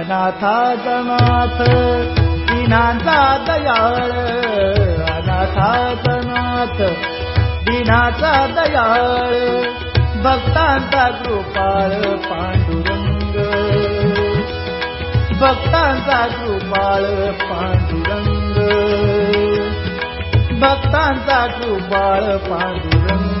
अनाथातनाथ दिनाचा दयाळ अनाथातनाथ दिनाचा दयाळ भक्तांचा कृपाळ पांडुरंग. भक्तांचा कृपाळ पांडुरंग. भक्तांचा कृपाळ पांडुरंग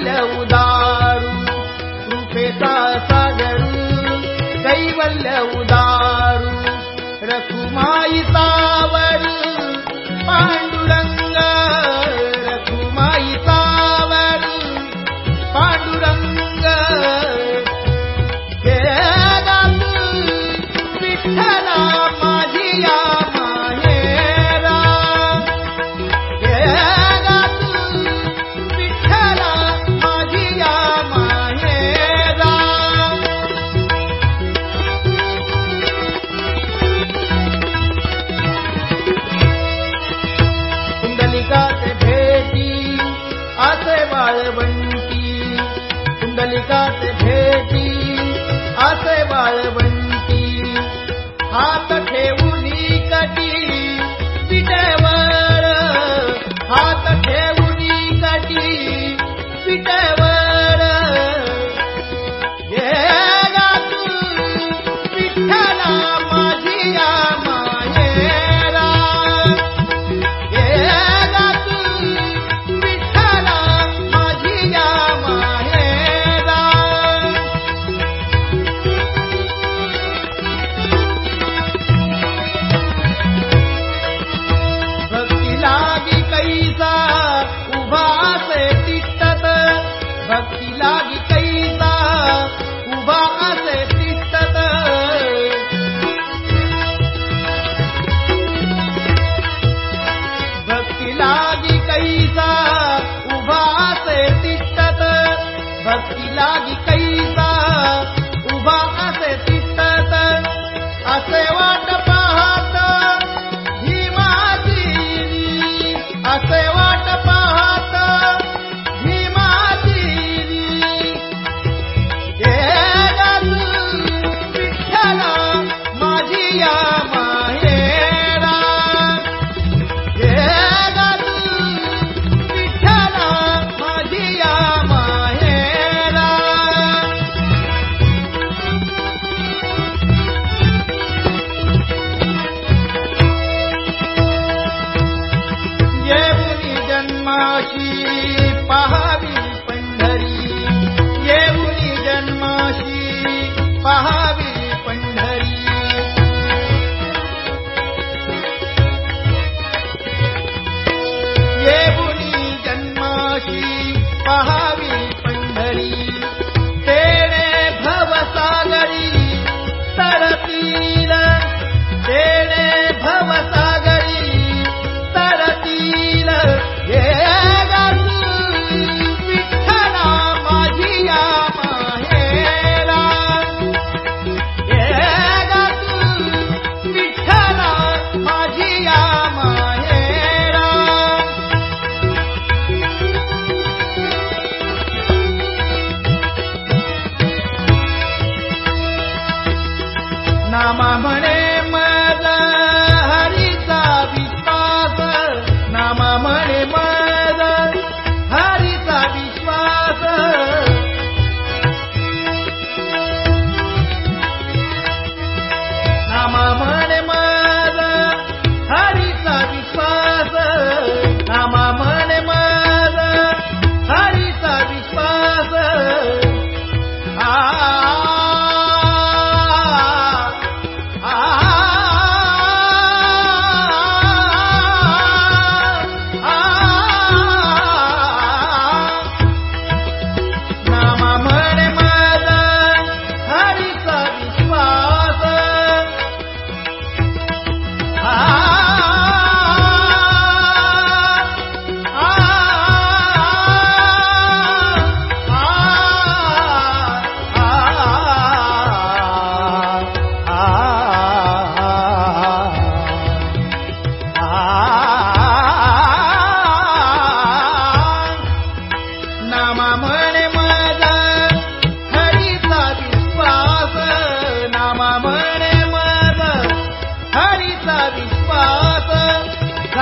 لو हात ठेवून कधी विजय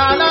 la la